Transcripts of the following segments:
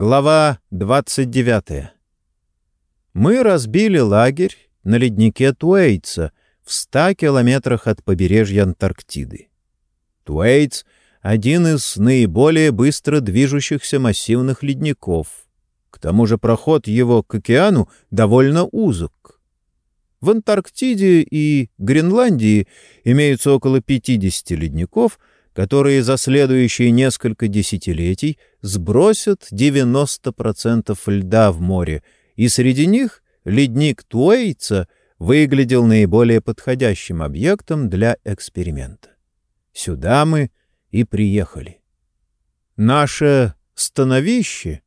Глава 29. Мы разбили лагерь на леднике Туэйтса в 100 километрах от побережья Антарктиды. Туэйтс — один из наиболее быстро движущихся массивных ледников. К тому же проход его к океану довольно узок. В Антарктиде и Гренландии имеются около 50 ледников — которые за следующие несколько десятилетий сбросят 90% льда в море, и среди них ледник Туэйца выглядел наиболее подходящим объектом для эксперимента. Сюда мы и приехали. Наше становище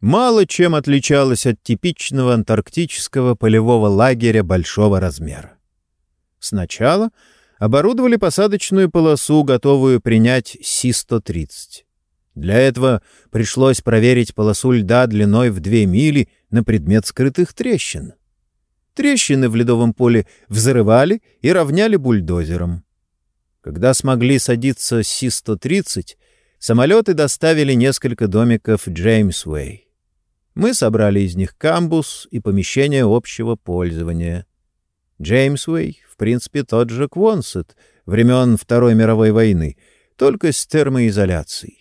мало чем отличалось от типичного антарктического полевого лагеря большого размера. Сначала — оборудовали посадочную полосу, готовую принять Си-130. Для этого пришлось проверить полосу льда длиной в две мили на предмет скрытых трещин. Трещины в ледовом поле взрывали и равняли бульдозером. Когда смогли садиться Си-130, самолеты доставили несколько домиков Джеймсвей. Мы собрали из них камбус и помещение общего пользования. Джеймсвей принципе, тот же Квонсет времен Второй мировой войны, только с термоизоляцией.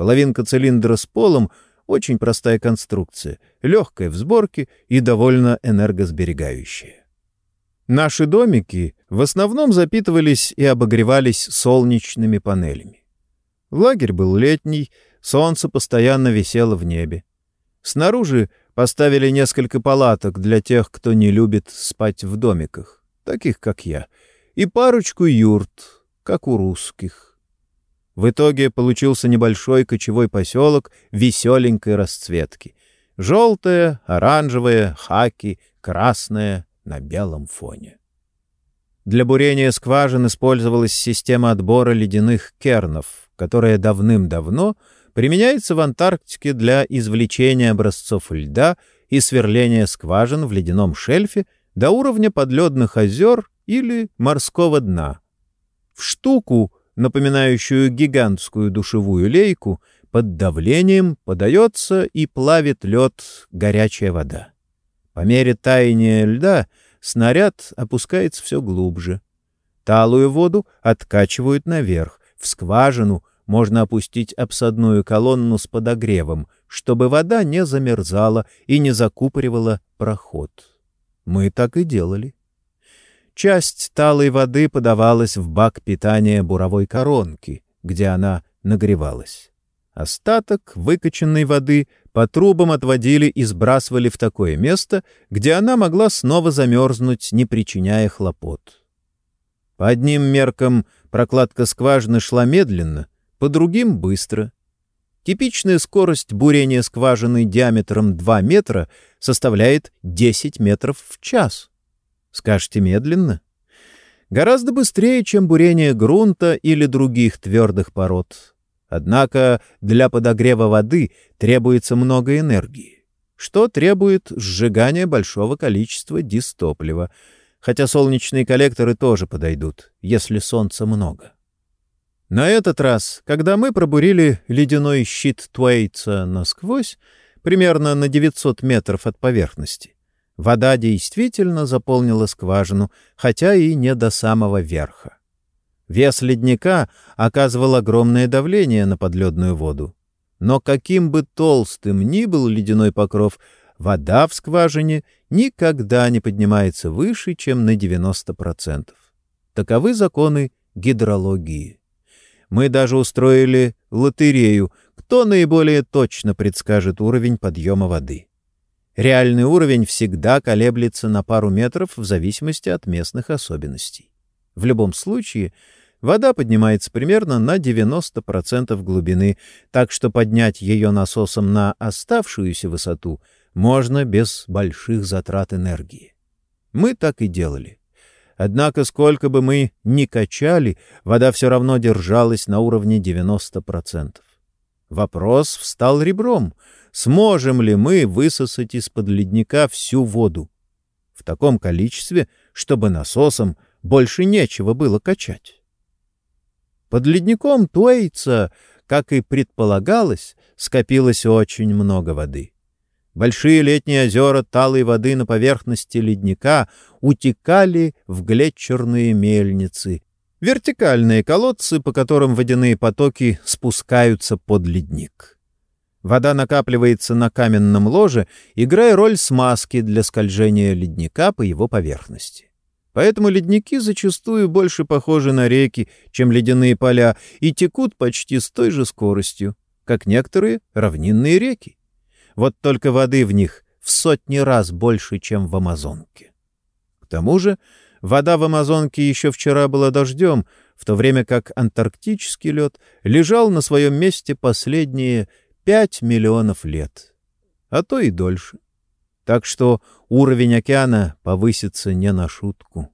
Половинка цилиндра с полом — очень простая конструкция, легкая в сборке и довольно энергосберегающая. Наши домики в основном запитывались и обогревались солнечными панелями. Лагерь был летний, солнце постоянно висело в небе. Снаружи поставили несколько палаток для тех, кто не любит спать в домиках таких, как я, и парочку юрт, как у русских. В итоге получился небольшой кочевой поселок веселенькой расцветки. Желтое, оранжевое, хаки, красное на белом фоне. Для бурения скважин использовалась система отбора ледяных кернов, которая давным-давно применяется в Антарктике для извлечения образцов льда и сверления скважин в ледяном шельфе до уровня подледных озер или морского дна. В штуку, напоминающую гигантскую душевую лейку, под давлением подается и плавит лед горячая вода. По мере таяния льда снаряд опускается все глубже. Талую воду откачивают наверх, в скважину можно опустить обсадную колонну с подогревом, чтобы вода не замерзала и не закупоривала проход. Мы так и делали. Часть талой воды подавалась в бак питания буровой коронки, где она нагревалась. Остаток выкачанной воды по трубам отводили и сбрасывали в такое место, где она могла снова замерзнуть, не причиняя хлопот. По одним меркам прокладка скважины шла медленно, по другим — быстро. Типичная скорость бурения скважины диаметром 2 метра составляет 10 метров в час. Скажете медленно? Гораздо быстрее, чем бурение грунта или других твердых пород. Однако для подогрева воды требуется много энергии, что требует сжигания большого количества дистоплива, хотя солнечные коллекторы тоже подойдут, если солнца много. На этот раз, когда мы пробурили ледяной щит Туэйтса насквозь, примерно на 900 метров от поверхности, вода действительно заполнила скважину, хотя и не до самого верха. Вес ледника оказывал огромное давление на подледную воду. Но каким бы толстым ни был ледяной покров, вода в скважине никогда не поднимается выше, чем на 90%. Таковы законы гидрологии. Мы даже устроили лотерею, кто наиболее точно предскажет уровень подъема воды. Реальный уровень всегда колеблется на пару метров в зависимости от местных особенностей. В любом случае, вода поднимается примерно на 90% глубины, так что поднять ее насосом на оставшуюся высоту можно без больших затрат энергии. Мы так и делали. Однако, сколько бы мы ни качали, вода все равно держалась на уровне 90%. Вопрос встал ребром. Сможем ли мы высосать из-под ледника всю воду? В таком количестве, чтобы насосом больше нечего было качать. Под ледником Туэйца, как и предполагалось, скопилось очень много воды. Большие летние озера талой воды на поверхности ледника утекали в глетчерные мельницы, вертикальные колодцы, по которым водяные потоки спускаются под ледник. Вода накапливается на каменном ложе, играя роль смазки для скольжения ледника по его поверхности. Поэтому ледники зачастую больше похожи на реки, чем ледяные поля, и текут почти с той же скоростью, как некоторые равнинные реки. Вот только воды в них в сотни раз больше, чем в Амазонке. К тому же вода в Амазонке еще вчера была дождем, в то время как антарктический лед лежал на своем месте последние пять миллионов лет, а то и дольше. Так что уровень океана повысится не на шутку.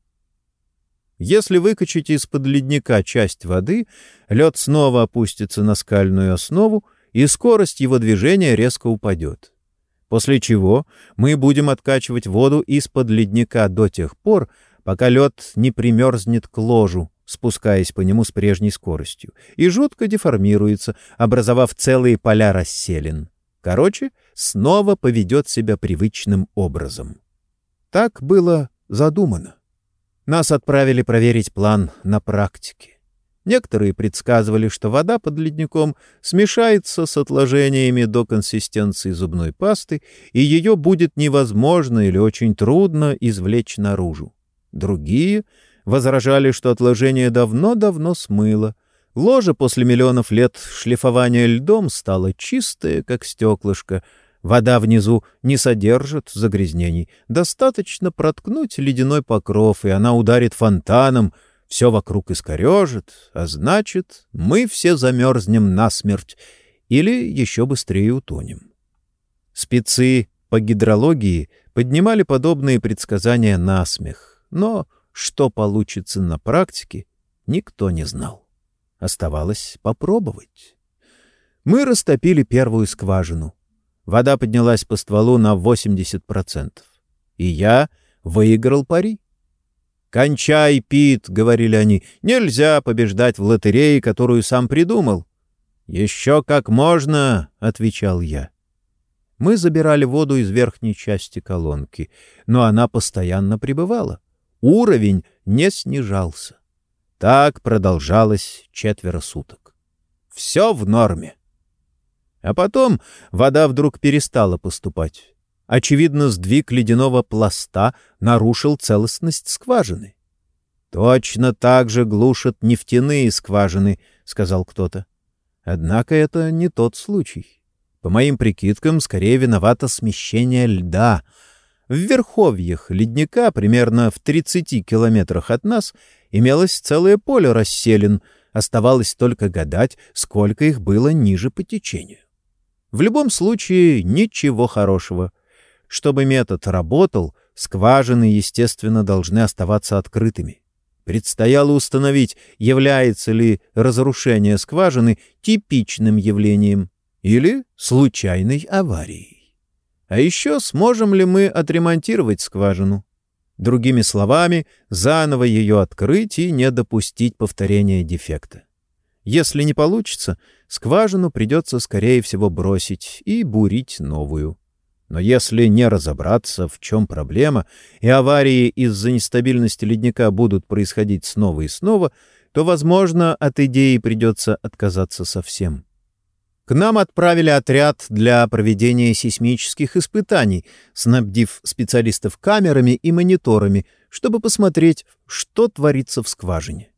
Если выкачать из-под ледника часть воды, лед снова опустится на скальную основу, и скорость его движения резко упадет. После чего мы будем откачивать воду из-под ледника до тех пор, пока лед не примерзнет к ложу, спускаясь по нему с прежней скоростью, и жутко деформируется, образовав целые поля расселин. Короче, снова поведет себя привычным образом. Так было задумано. Нас отправили проверить план на практике. Некоторые предсказывали, что вода под ледником смешается с отложениями до консистенции зубной пасты, и ее будет невозможно или очень трудно извлечь наружу. Другие возражали, что отложение давно-давно смыло. Ложе после миллионов лет шлифования льдом стало чистое, как стеклышко. Вода внизу не содержит загрязнений. Достаточно проткнуть ледяной покров, и она ударит фонтаном — все вокруг искорежит, а значит, мы все замерзнем насмерть или еще быстрее утонем. Спецы по гидрологии поднимали подобные предсказания на смех, но что получится на практике, никто не знал. Оставалось попробовать. Мы растопили первую скважину. Вода поднялась по стволу на 80%. И я выиграл пари. «Кончай, Пит!» — говорили они. «Нельзя побеждать в лотерее, которую сам придумал». «Еще как можно!» — отвечал я. Мы забирали воду из верхней части колонки, но она постоянно пребывала. Уровень не снижался. Так продолжалось четверо суток. Все в норме. А потом вода вдруг перестала поступать. Очевидно, сдвиг ледяного пласта нарушил целостность скважины. «Точно так же глушат нефтяные скважины», — сказал кто-то. Однако это не тот случай. По моим прикидкам, скорее виновато смещение льда. В верховьях ледника, примерно в 30 километрах от нас, имелось целое поле расселен, оставалось только гадать, сколько их было ниже по течению. В любом случае, ничего хорошего. Чтобы метод работал, скважины, естественно, должны оставаться открытыми. Предстояло установить, является ли разрушение скважины типичным явлением или случайной аварией. А еще сможем ли мы отремонтировать скважину? Другими словами, заново ее открыть и не допустить повторения дефекта. Если не получится, скважину придется, скорее всего, бросить и бурить новую. Но если не разобраться, в чем проблема, и аварии из-за нестабильности ледника будут происходить снова и снова, то, возможно, от идеи придется отказаться совсем. К нам отправили отряд для проведения сейсмических испытаний, снабдив специалистов камерами и мониторами, чтобы посмотреть, что творится в скважине.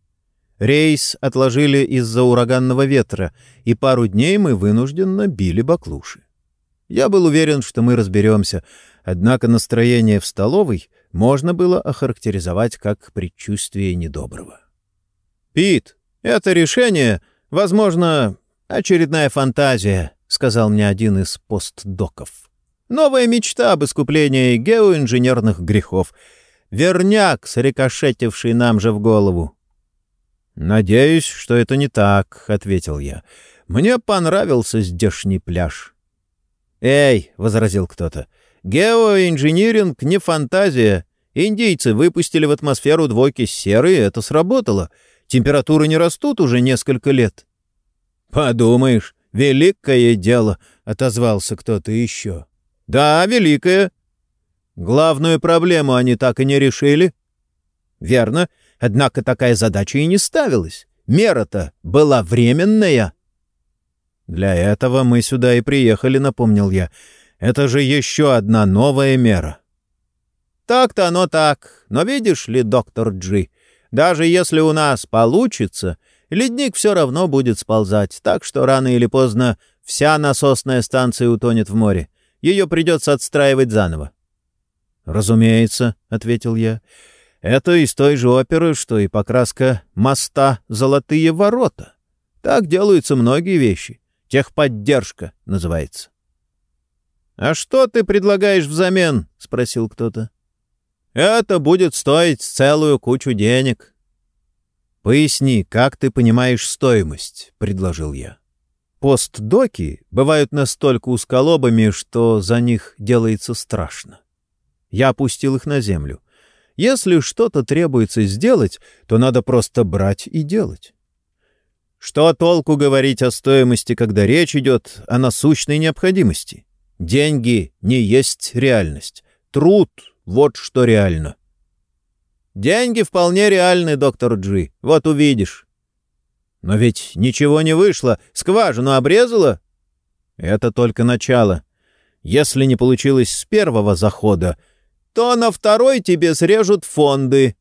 Рейс отложили из-за ураганного ветра, и пару дней мы вынужденно били баклуши. Я был уверен, что мы разберемся, однако настроение в столовой можно было охарактеризовать как предчувствие недоброго. «Пит, это решение, возможно, очередная фантазия», — сказал мне один из постдоков. «Новая мечта об искуплении геоинженерных грехов. Верняк, срикошетивший нам же в голову». «Надеюсь, что это не так», — ответил я. «Мне понравился здешний пляж». «Эй!» — возразил кто-то. «Геоинжиниринг не фантазия. Индийцы выпустили в атмосферу двойки серы, и это сработало. Температуры не растут уже несколько лет». «Подумаешь, «Великое дело», — отозвался кто-то еще. «Да, великое. Главную проблему они так и не решили». «Верно. Однако такая задача и не ставилась. Мера-то была временная». «Для этого мы сюда и приехали», — напомнил я. «Это же еще одна новая мера». «Так-то оно так. Но видишь ли, доктор Джи, даже если у нас получится, ледник все равно будет сползать, так что рано или поздно вся насосная станция утонет в море. Ее придется отстраивать заново». «Разумеется», — ответил я. «Это из той же оперы, что и покраска моста «Золотые ворота». Так делаются многие вещи. Техподдержка называется. «А что ты предлагаешь взамен?» — спросил кто-то. Это будет стоить целую кучу денег. «Поясни, как ты понимаешь стоимость?» — предложил я. Постдоки бывают настолько усколобами, что за них делается страшно. Я опустил их на землю. Если что-то требуется сделать, то надо просто брать и делать. Что толку говорить о стоимости, когда речь идет о насущной необходимости? Деньги не есть реальность. Труд вот что реально. Деньги вполне реальны, доктор Джи. Вот увидишь. Но ведь ничего не вышло. Скважину обрезала? Это только начало. Если не получилось с первого захода, то на второй тебе срежут фонды.